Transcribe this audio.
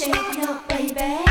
Shake it up, baby.